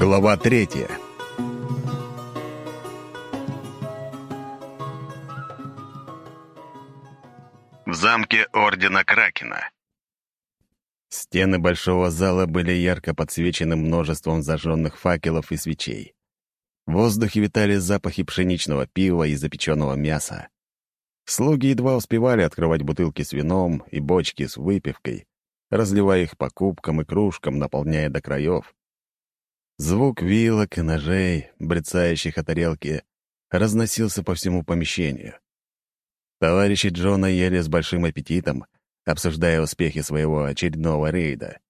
Глава третья. В замке Ордена Кракена. Стены большого зала были ярко подсвечены множеством зажженных факелов и свечей. В воздухе витали запахи пшеничного пива и запеченного мяса. Слуги едва успевали открывать бутылки с вином и бочки с выпивкой, разливая их по кубкам и кружкам, наполняя до краев. Звук вилок и ножей, брецающих о тарелке, разносился по всему помещению. Товарищи Джона ели с большим аппетитом, обсуждая успехи своего очередного рейда.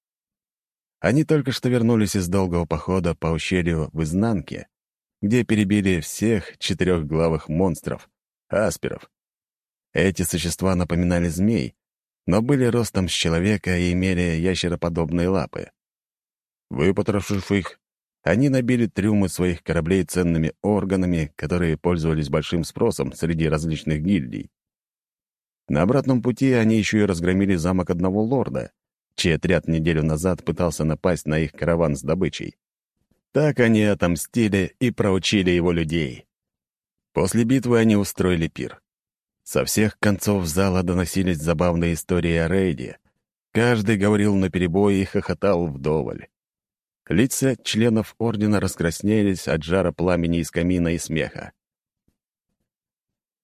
Они только что вернулись из долгого похода по ущелью в Изнанке, где перебили всех четырехглавых монстров, асперов. Эти существа напоминали змей, но были ростом с человека и имели ящероподобные лапы. Выпотрошив их, они набили трюмы своих кораблей ценными органами, которые пользовались большим спросом среди различных гильдий. На обратном пути они еще и разгромили замок одного лорда, чей отряд неделю назад пытался напасть на их караван с добычей. Так они отомстили и проучили его людей. После битвы они устроили пир. Со всех концов зала доносились забавные истории о рейде. Каждый говорил наперебой и хохотал вдоволь. Лица членов ордена раскраснелись от жара пламени из камина и смеха.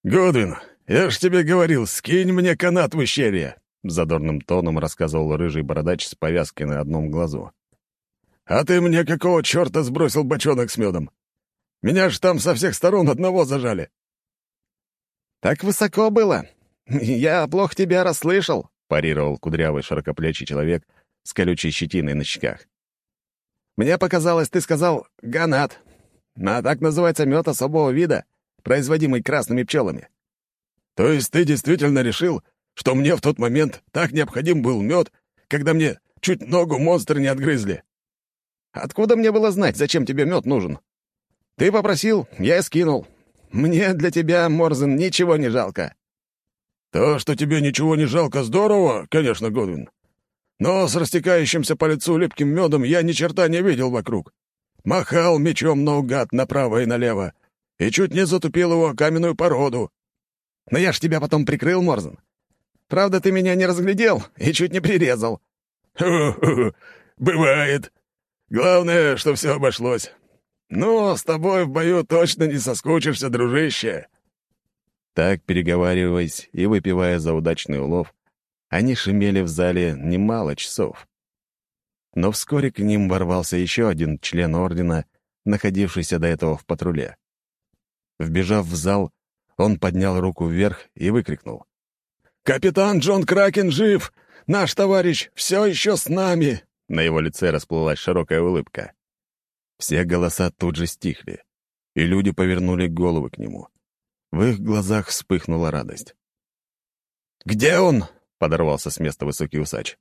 «Годвин, я ж тебе говорил, скинь мне канат в ущелье!» — задорным тоном рассказывал рыжий бородач с повязкой на одном глазу. «А ты мне какого черта сбросил бочонок с медом? Меня ж там со всех сторон одного зажали!» «Так высоко было. Я плохо тебя расслышал», — парировал кудрявый широкоплечий человек с колючей щетиной на щеках. Мне показалось, ты сказал «ганат». А так называется мед особого вида, производимый красными пчелами. То есть ты действительно решил, что мне в тот момент так необходим был мед, когда мне чуть ногу монстры не отгрызли? Откуда мне было знать, зачем тебе мед нужен? Ты попросил, я и скинул. Мне для тебя, Морзен, ничего не жалко. То, что тебе ничего не жалко, здорово, конечно, Годвин. Но с растекающимся по лицу липким медом я ни черта не видел вокруг. Махал мечом наугад направо и налево и чуть не затупил его каменную породу. Но я ж тебя потом прикрыл, Морзен. Правда, ты меня не разглядел и чуть не прирезал. Ху-ху, бывает. Главное, что все обошлось. Ну, с тобой в бою точно не соскучишься, дружище. Так, переговариваясь и выпивая за удачный улов, они шумели в зале немало часов. Но вскоре к ним ворвался еще один член ордена, находившийся до этого в патруле. Вбежав в зал, он поднял руку вверх и выкрикнул. «Капитан Джон Кракен жив! Наш товарищ все еще с нами!» На его лице расплылась широкая улыбка. Все голоса тут же стихли, и люди повернули головы к нему. В их глазах вспыхнула радость. «Где он?» — подорвался с места высокий усач.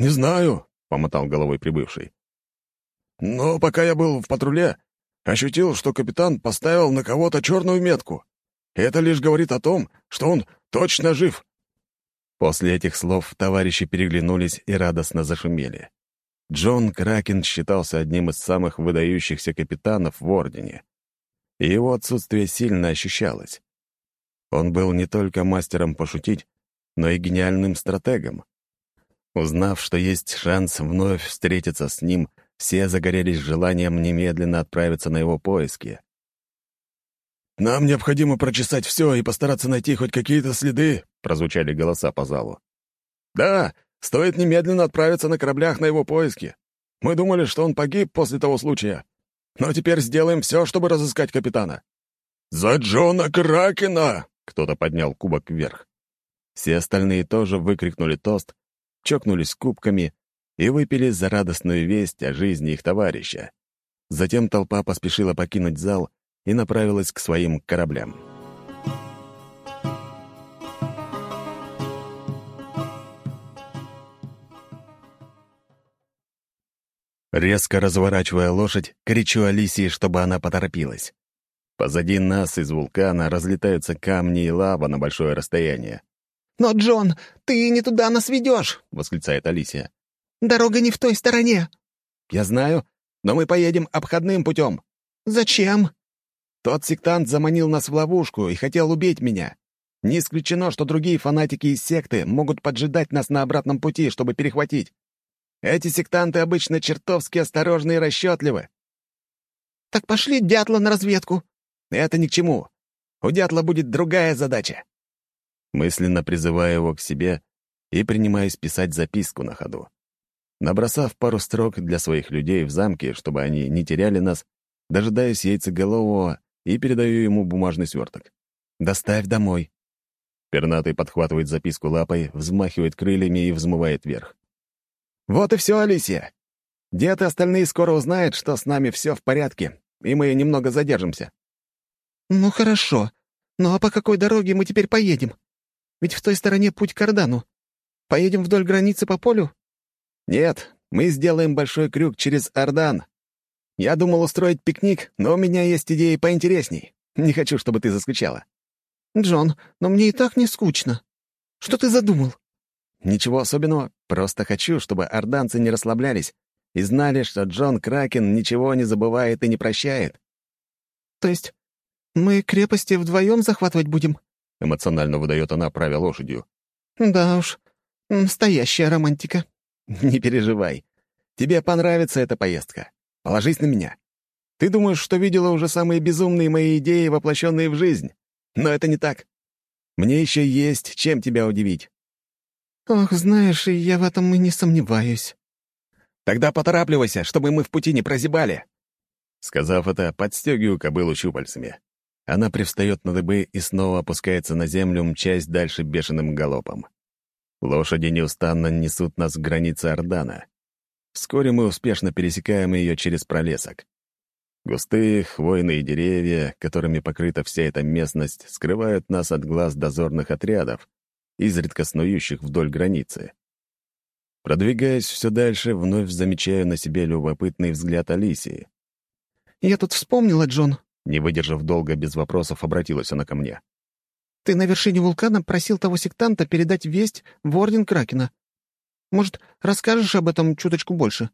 «Не знаю», — помотал головой прибывший. «Но пока я был в патруле, ощутил, что капитан поставил на кого-то черную метку. это лишь говорит о том, что он точно жив». После этих слов товарищи переглянулись и радостно зашумели. Джон Кракен считался одним из самых выдающихся капитанов в Ордене. Его отсутствие сильно ощущалось. Он был не только мастером пошутить, но и гениальным стратегом. Узнав, что есть шанс вновь встретиться с ним, все загорелись желанием немедленно отправиться на его поиски. «Нам необходимо прочесать все и постараться найти хоть какие-то следы», — прозвучали голоса по залу. «Да, стоит немедленно отправиться на кораблях на его поиски. Мы думали, что он погиб после того случая. Но теперь сделаем все, чтобы разыскать капитана». «За Джона Кракена!» — кто-то поднял кубок вверх. Все остальные тоже выкрикнули тост, чокнулись кубками и выпили за радостную весть о жизни их товарища. Затем толпа поспешила покинуть зал и направилась к своим кораблям. Резко разворачивая лошадь, кричу Алисии, чтобы она поторопилась. Позади нас из вулкана разлетаются камни и лава на большое расстояние. «Но, Джон, ты не туда нас ведешь!» — восклицает Алисия. «Дорога не в той стороне!» «Я знаю. но мы поедем обходным путем». «Зачем?» «Тот сектант заманил нас в ловушку и хотел убить меня. Не исключено, что другие фанатики из секты могут поджидать нас на обратном пути, чтобы перехватить. Эти сектанты обычно чертовски осторожны и расчетливы». «Так пошли дятла на разведку». «Это ни к чему. У дятла будет другая задача». Мысленно призываю его к себе и принимаюсь писать записку на ходу. Набросав пару строк для своих людей в замке, чтобы они не теряли нас, дожидаюсь яйцеголового и передаю ему бумажный сверток. «Доставь домой». Пернатый подхватывает записку лапой, взмахивает крыльями и взмывает вверх. «Вот и все, Алисия. Дед и остальные скоро узнают, что с нами все в порядке, и мы немного задержимся». «Ну хорошо. Ну а по какой дороге мы теперь поедем? Ведь в той стороне путь к Ордану. Поедем вдоль границы по полю?» «Нет, мы сделаем большой крюк через Ордан. Я думал устроить пикник, но у меня есть идеи поинтересней. Не хочу, чтобы ты заскучала». «Джон, но мне и так не скучно. Что ты задумал?» «Ничего особенного. Просто хочу, чтобы орданцы не расслаблялись и знали, что Джон Кракен ничего не забывает и не прощает». «То есть мы крепости вдвоем захватывать будем?» — эмоционально выдает она, правя лошадью. «Да уж, настоящая романтика». «Не переживай. Тебе понравится эта поездка. Положись на меня. Ты думаешь, что видела уже самые безумные мои идеи, воплощенные в жизнь? Но это не так. Мне еще есть чем тебя удивить». «Ох, знаешь, я в этом и не сомневаюсь». «Тогда поторапливайся, чтобы мы в пути не прозябали». Сказав это, подстегиваю кобылу щупальцами. Она привстает на дыбы и снова опускается на землю, мчась дальше бешеным галопом. Лошади неустанно несут нас к границе Ордана. Вскоре мы успешно пересекаем ее через пролесок. Густые хвойные деревья, которыми покрыта вся эта местность, скрывают нас от глаз дозорных отрядов, изредка снующих вдоль границы. Продвигаясь все дальше, вновь замечаю на себе любопытный взгляд Алисии. «Я тут вспомнила, Джон». Не выдержав долго, без вопросов, обратилась она ко мне. Ты на вершине вулкана просил того сектанта передать весть в Орден Кракена. Может, расскажешь об этом чуточку больше?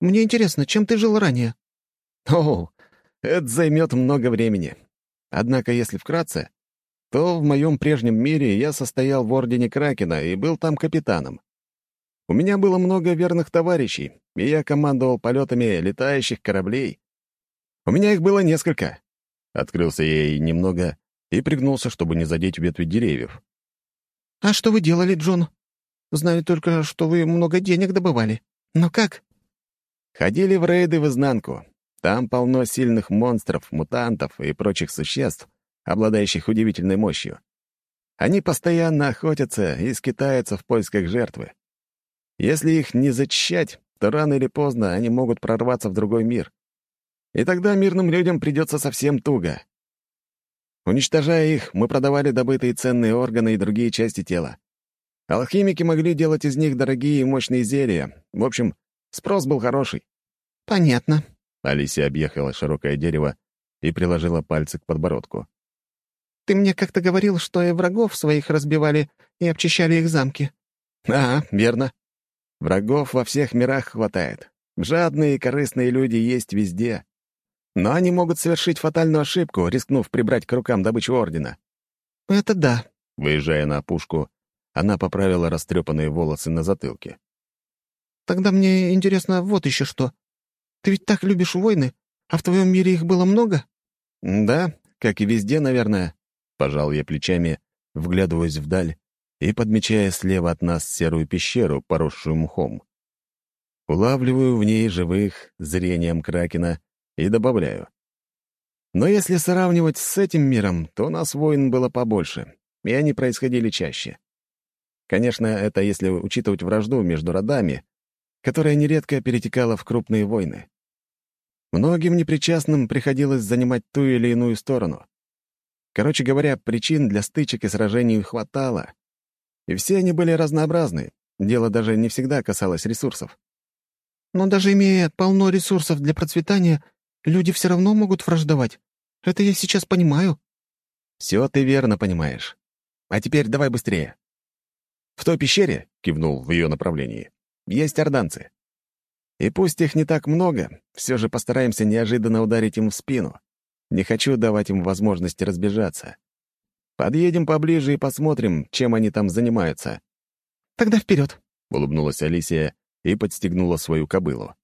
Мне интересно, чем ты жил ранее?» «О, это займет много времени. Однако, если вкратце, то в моем прежнем мире я состоял в Ордене Кракена и был там капитаном. У меня было много верных товарищей, и я командовал полетами летающих кораблей. У меня их было несколько. Открылся я ей немного и пригнулся, чтобы не задеть ветви деревьев. «А что вы делали, Джон? Знаю только, что вы много денег добывали. Но как?» «Ходили в рейды в изнанку. Там полно сильных монстров, мутантов и прочих существ, обладающих удивительной мощью. Они постоянно охотятся и скитаются в поисках жертвы. Если их не зачищать, то рано или поздно они могут прорваться в другой мир. И тогда мирным людям придется совсем туго. Уничтожая их, мы продавали добытые ценные органы и другие части тела. Алхимики могли делать из них дорогие и мощные зелья. В общем, спрос был хороший. «Понятно». Алисия объехала широкое дерево и приложила пальцы к подбородку. «Ты мне как-то говорил, что и врагов своих разбивали и обчищали их замки». «Ага, верно. Врагов во всех мирах хватает. Жадные и корыстные люди есть везде. Но они могут совершить фатальную ошибку, рискнув прибрать к рукам добычу Ордена. «Это да». Выезжая на опушку, она поправила растрепанные волосы на затылке. «Тогда мне интересно вот еще что. Ты ведь так любишь войны, а в твоем мире их было много?» «Да, как и везде, наверное», — пожал я плечами, вглядываясь вдаль и подмечая слева от нас серую пещеру, поросшую мхом. Улавливаю в ней живых зрением Кракена и добавляю. Но если сравнивать с этим миром, то у нас войн было побольше, и они происходили чаще. Конечно, это если учитывать вражду между родами, которая нередко перетекала в крупные войны. Многим непричастным приходилось занимать ту или иную сторону. Короче говоря, причин для стычек и сражений хватало. И все они были разнообразны. Дело даже не всегда касалось ресурсов. Но даже имея полно ресурсов для процветания, Люди все равно могут враждовать. Это я сейчас понимаю». «Все ты верно понимаешь. А теперь давай быстрее». «В той пещере», — кивнул в ее направлении, — «есть орданцы. И пусть их не так много, все же постараемся неожиданно ударить им в спину. Не хочу давать им возможности разбежаться. Подъедем поближе и посмотрим, чем они там занимаются». «Тогда вперед!» — улыбнулась Алисия и подстегнула свою кобылу.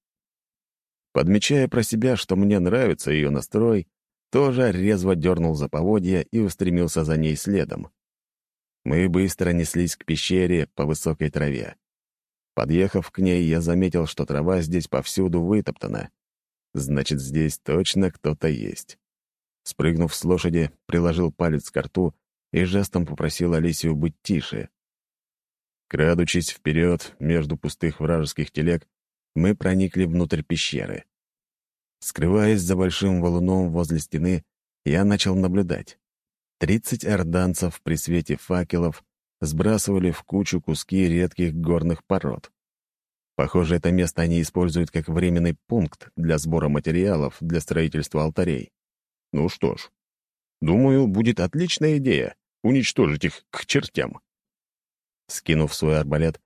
Подмечая про себя, что мне нравится ее настрой, тоже резво дернул за поводья и устремился за ней следом. Мы быстро неслись к пещере по высокой траве. Подъехав к ней, я заметил, что трава здесь повсюду вытоптана. Значит, здесь точно кто-то есть. Спрыгнув с лошади, приложил палец к рту и жестом попросил Алисию быть тише. Крадучись вперед между пустых вражеских телег, мы проникли внутрь пещеры. Скрываясь за большим валуном возле стены, я начал наблюдать. Тридцать орданцев при свете факелов сбрасывали в кучу куски редких горных пород. Похоже, это место они используют как временный пункт для сбора материалов для строительства алтарей. Ну что ж, думаю, будет отличная идея уничтожить их к чертям. Скинув свой арбалет,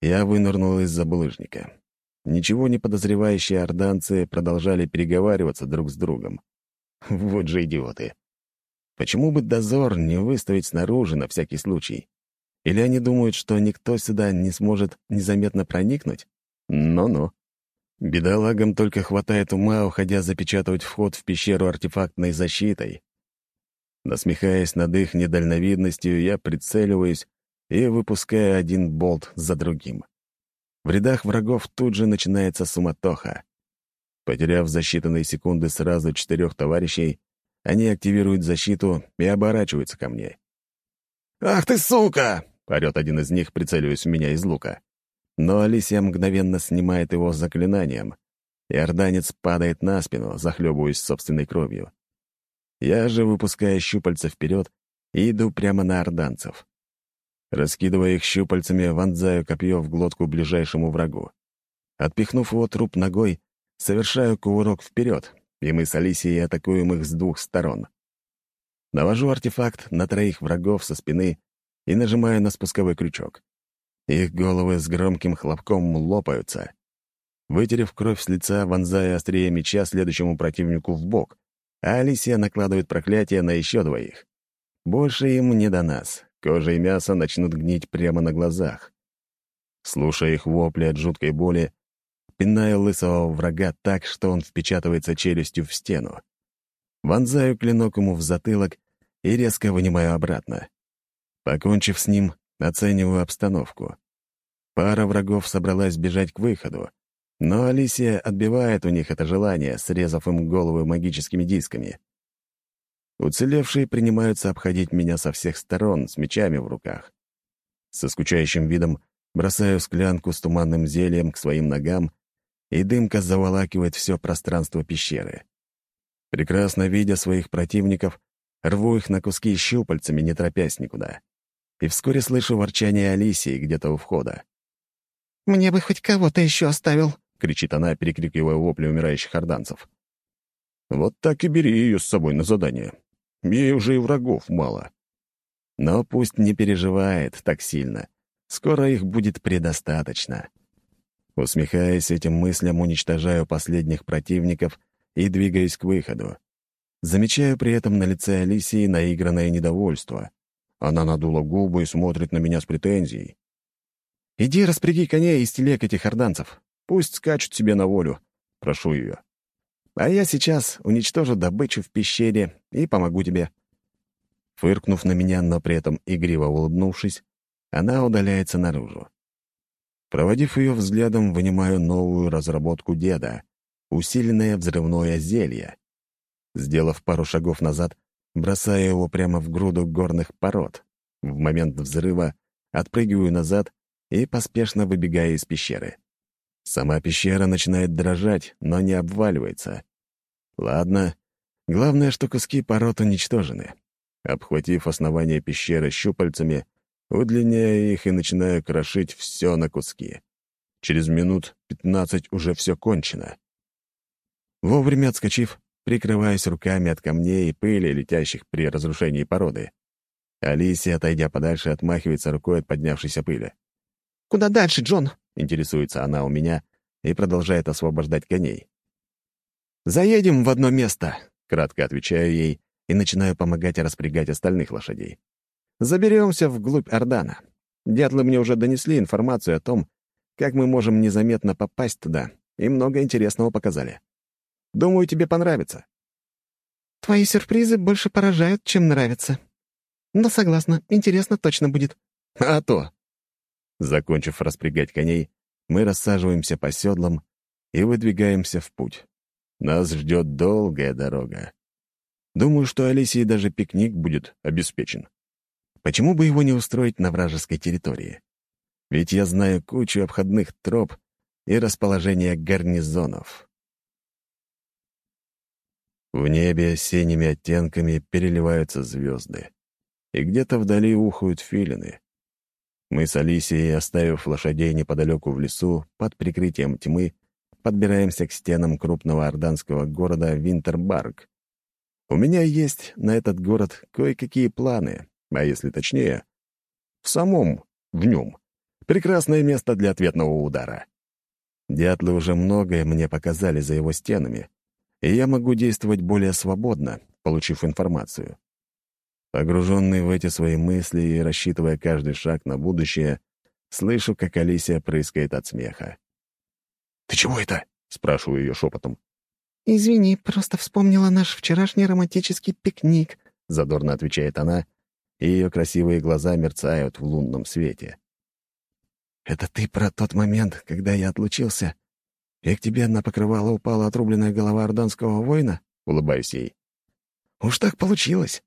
я вынырнул из-за булыжника. Ничего не подозревающие орданцы продолжали переговариваться друг с другом. Вот же идиоты. Почему бы дозор не выставить снаружи на всякий случай? Или они думают, что никто сюда не сможет незаметно проникнуть? Ну-ну. Бедолагам только хватает ума, уходя запечатывать вход в пещеру артефактной защитой. Насмехаясь над их недальновидностью, я прицеливаюсь и выпускаю один болт за другим. В рядах врагов тут же начинается суматоха. Потеряв за считанные секунды сразу четырех товарищей, они активируют защиту и оборачиваются ко мне. «Ах ты, сука!» — орёт один из них, прицеливаясь в меня из лука. Но Алисия мгновенно снимает его заклинанием, и орданец падает на спину, захлебываясь собственной кровью. Я же выпускаю щупальца вперед иду прямо на орданцев. Раскидывая их щупальцами, вонзаю копье в глотку ближайшему врагу. Отпихнув его труп ногой, совершаю кувырок вперед, и мы с Алисией атакуем их с двух сторон. Навожу артефакт на троих врагов со спины и нажимаю на спусковой крючок. Их головы с громким хлопком лопаются. Вытерев кровь с лица, вонзая острие меча следующему противнику в бок, а Алисия накладывает проклятие на еще двоих. Больше им не до нас. Кожа и мясо начнут гнить прямо на глазах. Слушая их вопли от жуткой боли, пинаю лысого врага так, что он впечатывается челюстью в стену. Вонзаю клинок ему в затылок и резко вынимаю обратно. Покончив с ним, оцениваю обстановку. Пара врагов собралась бежать к выходу, но Алисия отбивает у них это желание, срезав им головы магическими дисками. Уцелевшие принимаются обходить меня со всех сторон с мечами в руках. Со скучающим видом бросаю склянку с туманным зельем к своим ногам, и дымка заволакивает все пространство пещеры. Прекрасно видя своих противников, рву их на куски щупальцами, не торопясь никуда. И вскоре слышу ворчание Алисии где-то у входа. «Мне бы хоть кого-то еще оставил», — кричит она, перекрикивая вопли умирающих орданцев. «Вот так и бери ее с собой на задание. Ей уже и врагов мало. Но пусть не переживает так сильно. Скоро их будет предостаточно. Усмехаясь этим мыслям, уничтожаю последних противников и двигаюсь к выходу. Замечаю при этом на лице Алисии наигранное недовольство. Она надула губы и смотрит на меня с претензией. «Иди распряги коней из телег этих орданцев. Пусть скачут себе на волю», — прошу ее. А я сейчас уничтожу добычу в пещере и помогу тебе». Фыркнув на меня, но при этом игриво улыбнувшись, она удаляется наружу. Проводив ее взглядом, вынимаю новую разработку деда — усиленное взрывное зелье. Сделав пару шагов назад, бросаю его прямо в груду горных пород. В момент взрыва отпрыгиваю назад и поспешно выбегаю из пещеры. Сама пещера начинает дрожать, но не обваливается. Ладно, главное, что куски пород уничтожены. Обхватив основание пещеры щупальцами, удлиняя их и начинаю крошить все на куски. Через минут пятнадцать уже все кончено. Вовремя отскочив, прикрываясь руками от камней и пыли, летящих при разрушении породы. Алисия, отойдя подальше, отмахивается рукой от поднявшейся пыли. «Куда дальше, Джон?» — интересуется она у меня, и продолжает освобождать коней. «Заедем в одно место», — кратко отвечаю ей и начинаю помогать распрягать остальных лошадей. «Заберемся вглубь Ордана. Дятлы мне уже донесли информацию о том, как мы можем незаметно попасть туда, и много интересного показали. Думаю, тебе понравится». «Твои сюрпризы больше поражают, чем нравятся. Но согласна, интересно точно будет». «А то!» Закончив распрягать коней, мы рассаживаемся по седлам и выдвигаемся в путь. Нас ждет долгая дорога. Думаю, что Алисии даже пикник будет обеспечен. Почему бы его не устроить на вражеской территории? Ведь я знаю кучу обходных троп и расположение гарнизонов. В небе синими оттенками переливаются звезды, и где-то вдали ухают филины. Мы с Алисией, оставив лошадей неподалеку в лесу, под прикрытием тьмы, подбираемся к стенам крупного орданского города Винтербарг. У меня есть на этот город кое-какие планы, а если точнее, в самом, в нем. Прекрасное место для ответного удара. Дятлы уже многое мне показали за его стенами, и я могу действовать более свободно, получив информацию. Погруженный в эти свои мысли и рассчитывая каждый шаг на будущее, слышу, как Алисия прыскает от смеха. «Ты чего это?» — спрашиваю ее шепотом. «Извини, просто вспомнила наш вчерашний романтический пикник», — задорно отвечает она, и ее красивые глаза мерцают в лунном свете. «Это ты про тот момент, когда я отлучился, и к тебе на покрывало упала отрубленная голова орданского воина?» — улыбаюсь ей. «Уж так получилось.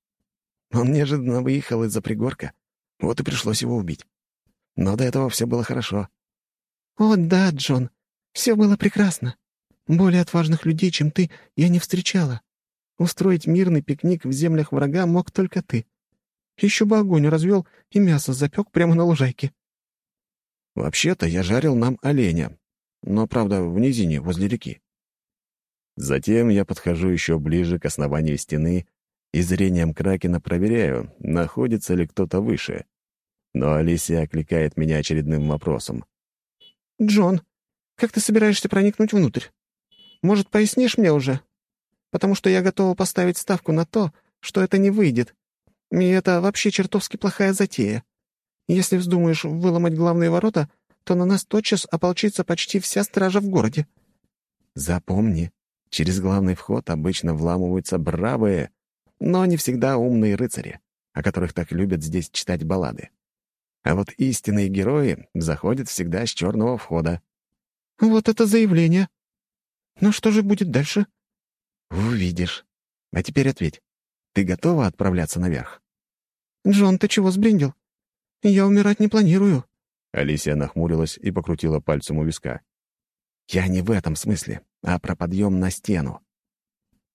Он неожиданно выехал из-за пригорка, вот и пришлось его убить. Но до этого все было хорошо». «О, да, Джон, все было прекрасно. Более отважных людей, чем ты, я не встречала. Устроить мирный пикник в землях врага мог только ты. Еще бы огонь развел и мясо запек прямо на лужайке». «Вообще-то я жарил нам оленя, но, правда, в низине, возле реки». Затем я подхожу еще ближе к основанию стены и зрением Кракена проверяю, находится ли кто-то выше. Но Алисия окликает меня очередным вопросом. «Джон, как ты собираешься проникнуть внутрь? Может, пояснишь мне уже? Потому что я готова поставить ставку на то, что это не выйдет. И это вообще чертовски плохая затея. Если вздумаешь выломать главные ворота, то на нас тотчас ополчится почти вся стража в городе». «Запомни, через главный вход обычно вламываются бравые, но не всегда умные рыцари, о которых так любят здесь читать баллады. А вот истинные герои заходят всегда с черного входа». «Вот это заявление! Ну что же будет дальше?» «Увидишь. А теперь ответь. Ты готова отправляться наверх?» «Джон, ты чего сбрендил? Я умирать не планирую». Алисия нахмурилась и покрутила пальцем у виска. «Я не в этом смысле, а про подъем на стену».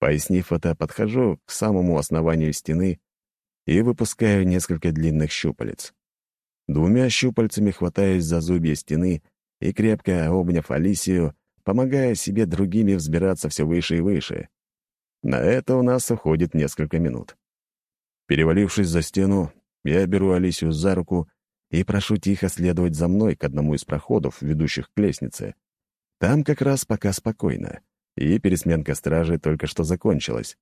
Пояснив это, подхожу к самому основанию стены и выпускаю несколько длинных щупалец. Двумя щупальцами хватаюсь за зубья стены и, крепко обняв Алисию, помогая себе другими взбираться все выше и выше. На это у нас уходит несколько минут. Перевалившись за стену, я беру Алисию за руку и прошу тихо следовать за мной к одному из проходов, ведущих к лестнице. Там как раз пока спокойно, и пересменка стражи только что закончилась.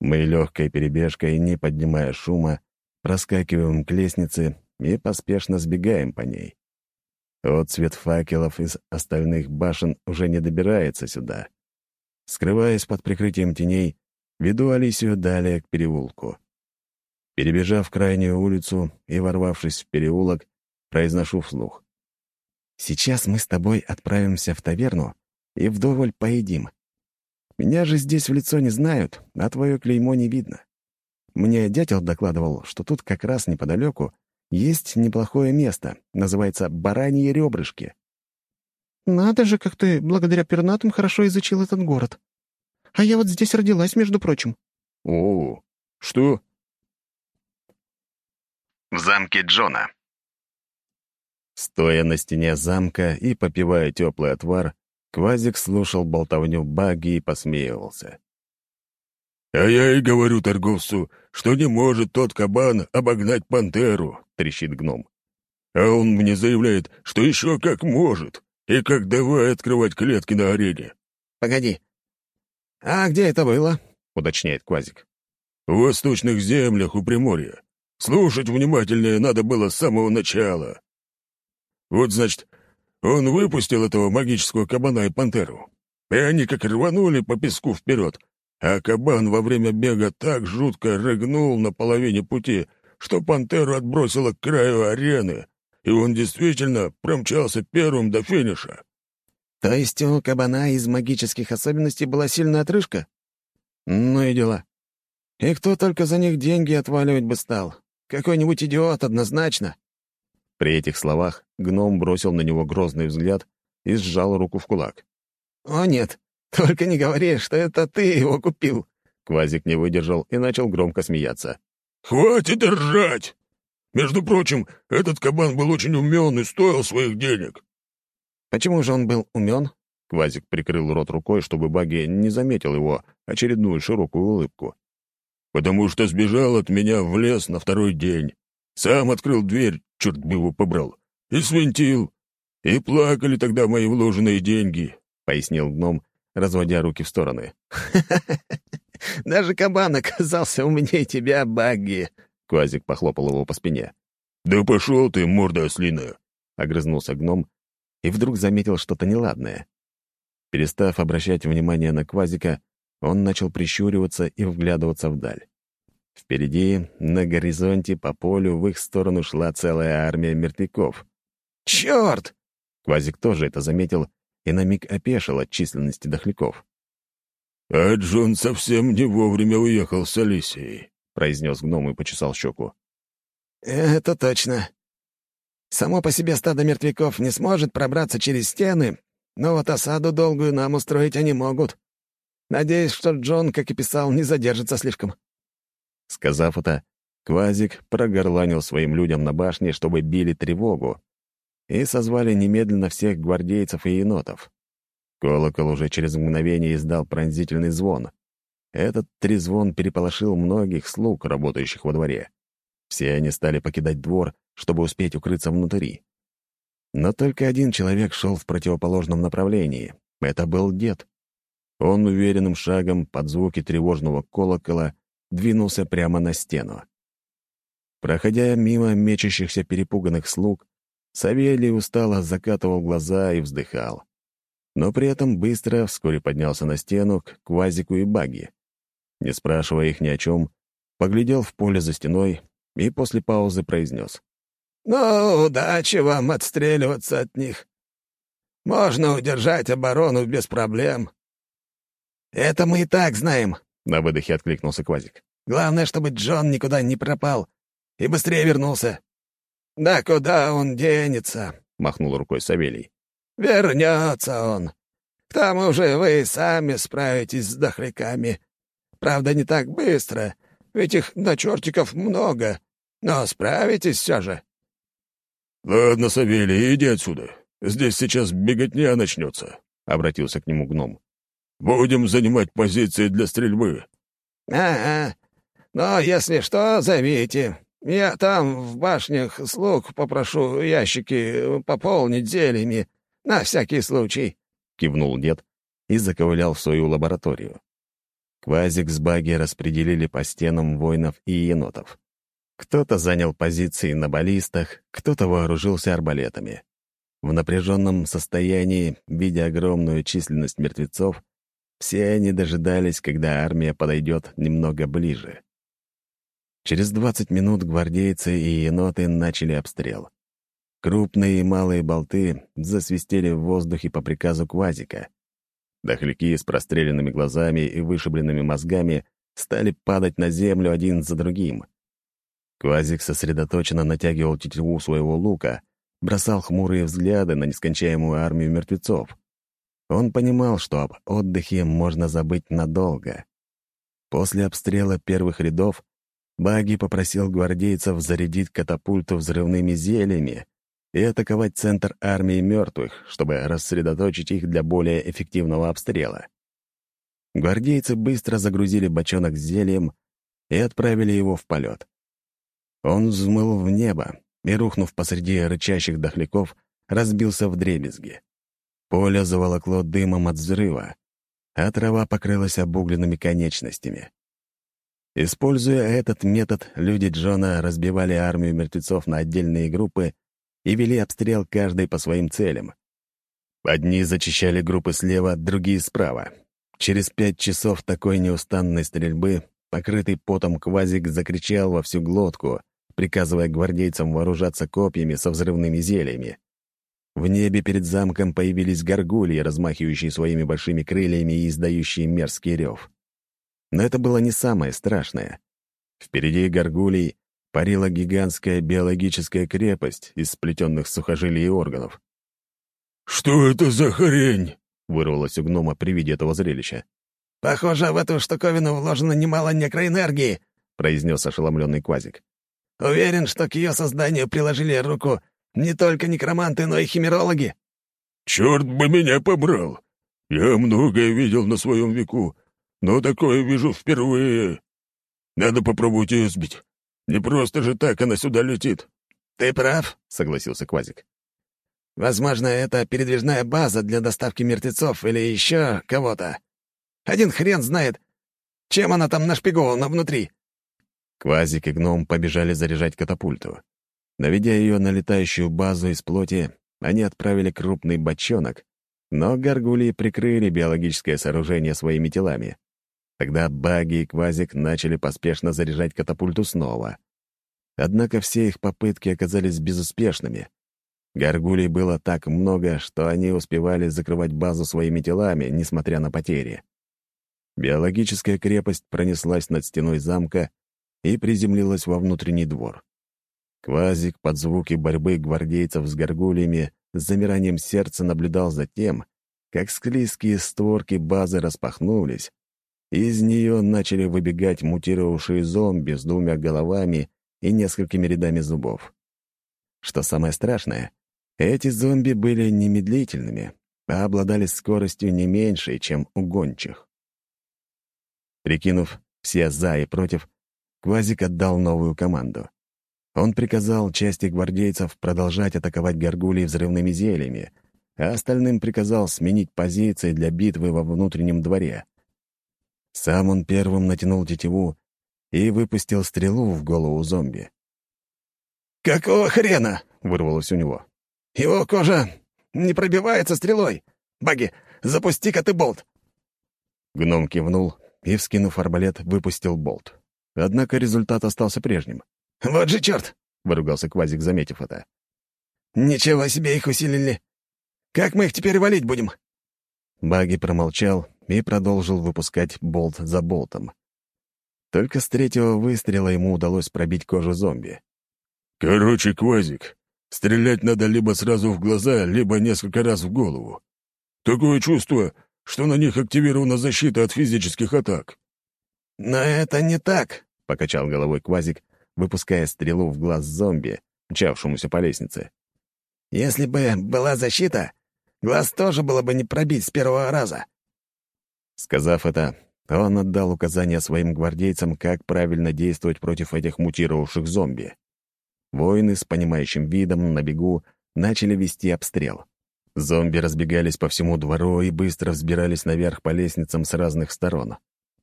Мы легкой перебежкой, не поднимая шума, проскакиваем к лестнице и поспешно сбегаем по ней. Вот цвет факелов из остальных башен уже не добирается сюда. Скрываясь под прикрытием теней, веду Алисию далее к переулку. Перебежав крайнюю улицу и ворвавшись в переулок, произношу вслух. «Сейчас мы с тобой отправимся в таверну и вдоволь поедим. Меня же здесь в лицо не знают, а твое клеймо не видно. Мне дятел докладывал, что тут как раз неподалеку есть неплохое место, называется «Бараньи ребрышки». «Надо же, как ты благодаря пернатым хорошо изучил этот город. А я вот здесь родилась, между прочим». «О, что?» В замке Джона. Стоя на стене замка и попивая теплый отвар, Квазик слушал болтовню Баги и посмеивался. «А я и говорю торговцу, что не может тот кабан обогнать пантеру», — трещит гном. «А он мне заявляет, что еще как может. И как давай открывать клетки на арене. Погоди. А где это было? уточняет Квазик. В восточных землях у Приморья. Слушать внимательнее надо было с самого начала. Вот, значит, он выпустил этого магического кабана и пантеру. И они как рванули по песку вперед, а кабан во время бега так жутко рыгнул на половине пути, что пантеру отбросило к краю арены, и он действительно промчался первым до финиша. То есть у кабана из магических особенностей была сильная отрыжка? Ну и дела. И кто только за них деньги отваливать бы стал? Какой-нибудь идиот, однозначно. При этих словах гном бросил на него грозный взгляд и сжал руку в кулак. «О нет, только не говори, что это ты его купил!» Квазик не выдержал и начал громко смеяться. «Хватит ржать! Между прочим, этот кабан был очень умен и стоил своих денег». «Почему же он был умен?» Квазик прикрыл рот рукой, чтобы Баги не заметил его очередную широкую улыбку потому что сбежал от меня в лес на второй день. Сам открыл дверь, черт бы его побрал, и свинтил. И плакали тогда мои вложенные деньги», — пояснил гном, разводя руки в стороны. Даже кабан оказался умнее тебя, Багги!» Квазик похлопал его по спине. «Да пошел ты, морда ослиная!» — огрызнулся гном и вдруг заметил что-то неладное. Перестав обращать внимание на Квазика, он начал прищуриваться и вглядываться вдаль. Впереди, на горизонте, по полю, в их сторону шла целая армия мертвяков. «Черт!» Квазик тоже это заметил и на миг опешил от численности дохляков. «А Джон совсем не вовремя уехал с Алисией», — произнес гном и почесал щеку. «Это точно. Само по себе стадо мертвяков не сможет пробраться через стены, но вот осаду долгую нам устроить они могут. Надеюсь, что Джон, как и писал, не задержится слишком». Сказав это, Квазик прогорланил своим людям на башне, чтобы били тревогу, и созвали немедленно всех гвардейцев и енотов. Колокол уже через мгновение издал пронзительный звон. Этот трезвон переполошил многих слуг, работающих во дворе. Все они стали покидать двор, чтобы успеть укрыться внутри. Но только один человек шел в противоположном направлении. Это был дед. Он уверенным шагом под звуки тревожного колокола двинулся прямо на стену. Проходя мимо мечущихся перепуганных слуг, Савелий устало закатывал глаза и вздыхал. Но при этом быстро вскоре поднялся на стену к Квазику и Баги. Не спрашивая их ни о чем, поглядел в поле за стеной и после паузы произнес. «Ну, удачи вам отстреливаться от них. Можно удержать оборону без проблем. «Это мы и так знаем», — на выдохе откликнулся Квазик. «Главное, чтобы Джон никуда не пропал и быстрее вернулся». «Да куда он денется?» — махнул рукой Савелий. «Вернется он. К тому же вы сами справитесь с дохляками. Правда, не так быстро, ведь их на чертиков много, но справитесь все же». «Ладно, Савелий, иди отсюда. Здесь сейчас беготня начнется», — обратился к нему гном. Будем занимать позиции для стрельбы». «Ага. Но если что, зовите. Я там в башнях слуг попрошу ящики пополнить зельями, на всякий случай», — кивнул дед и заковылял в свою лабораторию. Квазик с Баги распределили по стенам воинов и енотов. Кто-то занял позиции на баллистах, кто-то вооружился арбалетами. В напряженном состоянии, видя огромную численность мертвецов, все они дожидались, когда армия подойдет немного ближе. Через 20 минут гвардейцы и еноты начали обстрел. Крупные и малые болты засвистели в воздухе по приказу Квазика. Дохляки с простреленными глазами и вышибленными мозгами стали падать на землю один за другим. Квазик сосредоточенно натягивал тетиву своего лука, бросал хмурые взгляды на нескончаемую армию мертвецов. Он понимал, что об отдыхе можно забыть надолго. После обстрела первых рядов Баги попросил гвардейцев зарядить катапульту взрывными зельями и атаковать центр армии мертвых, чтобы рассредоточить их для более эффективного обстрела. Гвардейцы быстро загрузили бочонок с зельем и отправили его в полет. Он взмыл в небо и, рухнув посреди рычащих дохляков, разбился в дребезги. Поле заволокло дымом от взрыва, а трава покрылась обугленными конечностями. Используя этот метод, люди Джона разбивали армию мертвецов на отдельные группы и вели обстрел каждой по своим целям. Одни зачищали группы слева, другие справа. Через пять часов такой неустанной стрельбы покрытый потом квазик закричал во всю глотку, приказывая гвардейцам вооружаться копьями со взрывными зельями. В небе перед замком появились горгульи, размахивающие своими большими крыльями и издающие мерзкий рев. Но это было не самое страшное. Впереди горгулей парила гигантская биологическая крепость из сплетенных сухожилий и органов. «Что это за хрень?» — вырвалось у гнома при виде этого зрелища. «Похоже, в эту штуковину вложено немало некроэнергии», — произнес ошеломленный Квазик. «Уверен, что к ее созданию приложили руку не только некроманты, но и химерологи». «Черт бы меня побрал! Я многое видел на своем веку, но такое вижу впервые. Надо попробовать ее сбить. Не просто же так она сюда летит». «Ты прав», — согласился Квазик. «Возможно, это передвижная база для доставки мертвецов или еще кого-то. Один хрен знает, чем она там нашпигована внутри». Квазик и гном побежали заряжать катапульту. Наведя ее на летающую базу из плоти, они отправили крупный бочонок, но горгулии прикрыли биологическое сооружение своими телами. Тогда Баги и Квазик начали поспешно заряжать катапульту снова. Однако все их попытки оказались безуспешными. Горгулей было так много, что они успевали закрывать базу своими телами, несмотря на потери. Биологическая крепость пронеслась над стеной замка и приземлилась во внутренний двор. Квазик под звуки борьбы гвардейцев с горгульями с замиранием сердца наблюдал за тем, как склизкие створки базы распахнулись, из нее начали выбегать мутировавшие зомби с двумя головами и несколькими рядами зубов. Что самое страшное, эти зомби были немедлительными, а обладали скоростью не меньшей, чем у гончих. Прикинув все «за» и «против», Квазик отдал новую команду. Он приказал части гвардейцев продолжать атаковать горгулей взрывными зельями, а остальным приказал сменить позиции для битвы во внутреннем дворе. Сам он первым натянул тетиву и выпустил стрелу в голову зомби. «Какого хрена?» — вырвалось у него. «Его кожа не пробивается стрелой. Баги, запусти-ка ты болт!» Гном кивнул и, вскинув арбалет, выпустил болт. Однако результат остался прежним. «Вот же черт!» — выругался Квазик, заметив это. «Ничего себе их усилили! Как мы их теперь валить будем?» Баги промолчал и продолжил выпускать болт за болтом. Только с третьего выстрела ему удалось пробить кожу зомби. «Короче, Квазик, стрелять надо либо сразу в глаза, либо несколько раз в голову. Такое чувство, что на них активирована защита от физических атак». «Но это не так», — покачал головой Квазик, выпуская стрелу в глаз зомби, мчавшемуся по лестнице. «Если бы была защита, глаз тоже было бы не пробить с первого раза. Сказав это, он отдал указания своим гвардейцам, как правильно действовать против этих мутировавших зомби. Воины с понимающим видом на бегу начали вести обстрел. Зомби разбегались по всему двору и быстро взбирались наверх по лестницам с разных сторон.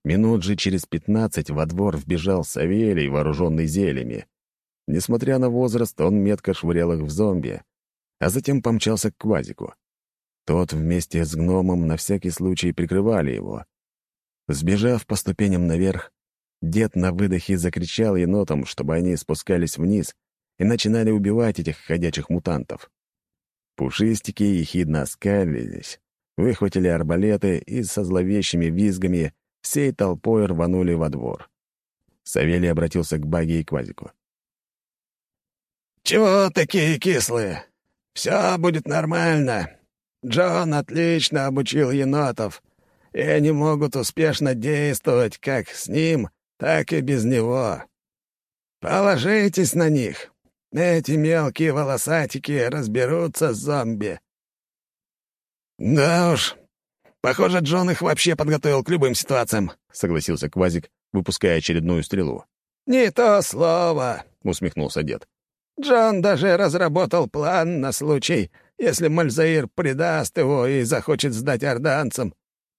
Минут же через пятнадцать во двор вбежал Савелий, вооруженный зельями. Несмотря на возраст, он метко швырял их в зомби, а затем помчался к Квазику. Тот вместе с гномом на всякий случай прикрывали его. Сбежав по ступеням наверх, дед на выдохе закричал енотам, чтобы они спускались вниз и начинали убивать этих ходячих мутантов. Пушистики ехидно оскалились, выхватили арбалеты и со зловещими визгами всей толпой рванули во двор. Савелий обратился к Баге и Квазику. «Чего такие кислые? Все будет нормально. Джон отлично обучил енотов, и они могут успешно действовать как с ним, так и без него. Положитесь на них. Эти мелкие волосатики разберутся с зомби. «Да уж, похоже, Джон их вообще подготовил к любым ситуациям», — согласился Квазик, выпуская очередную стрелу. «Не то слово», — усмехнулся дед. «Джон даже разработал план на случай, если Мальзаир предаст его и захочет сдать орданцам».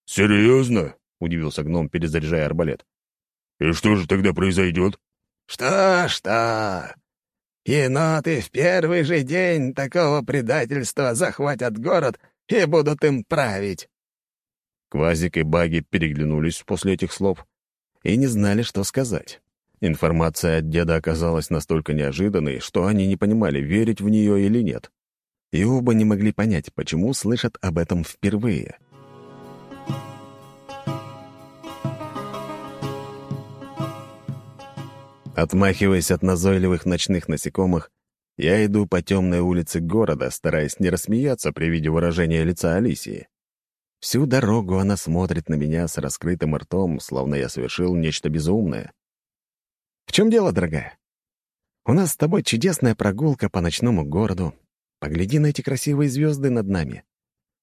«Серьезно?» — удивился гном, перезаряжая арбалет. «И что же тогда произойдет?» «Что-что? Еноты в первый же день такого предательства захватят город и будут им править». Квазик и Баги переглянулись после этих слов и не знали, что сказать. Информация от деда оказалась настолько неожиданной, что они не понимали, верить в нее или нет. И оба не могли понять, почему слышат об этом впервые. Отмахиваясь от назойливых ночных насекомых, я иду по темной улице города, стараясь не рассмеяться при виде выражения лица Алисии. Всю дорогу она смотрит на меня с раскрытым ртом, словно я совершил нечто безумное. В чем дело, дорогая? У нас с тобой чудесная прогулка по ночному городу. Погляди на эти красивые звезды над нами.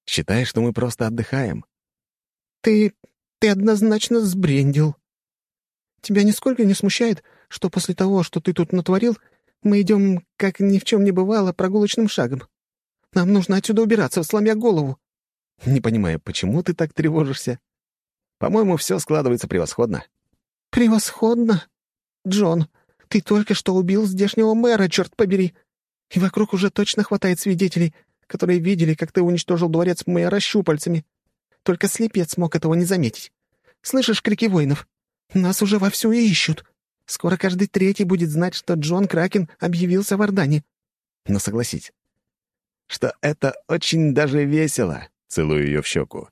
Считай, что мы просто отдыхаем. Ты... ты однозначно сбрендил. Тебя нисколько не смущает, что после того, что ты тут натворил, мы идем, как ни в чем не бывало, прогулочным шагом. Нам нужно отсюда убираться, сломя голову. Не понимаю, почему ты так тревожишься? По-моему, все складывается превосходно. Превосходно? «Джон, ты только что убил здешнего мэра, черт побери! И вокруг уже точно хватает свидетелей, которые видели, как ты уничтожил дворец мэра щупальцами. Только слепец мог этого не заметить. Слышишь крики воинов? Нас уже вовсю ищут. Скоро каждый третий будет знать, что Джон Кракен объявился в Ордане». Но согласись, что это очень даже весело, целую ее в щеку.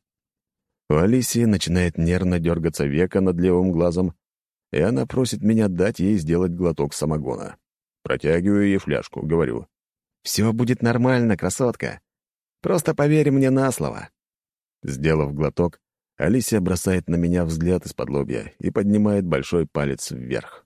У Алисии начинает нервно дергаться века над левым глазом, и она просит меня дать ей сделать глоток самогона. Протягиваю ей фляжку, говорю. «Все будет нормально, красотка. Просто поверь мне на слово». Сделав глоток, Алисия бросает на меня взгляд из-под лобья и поднимает большой палец вверх.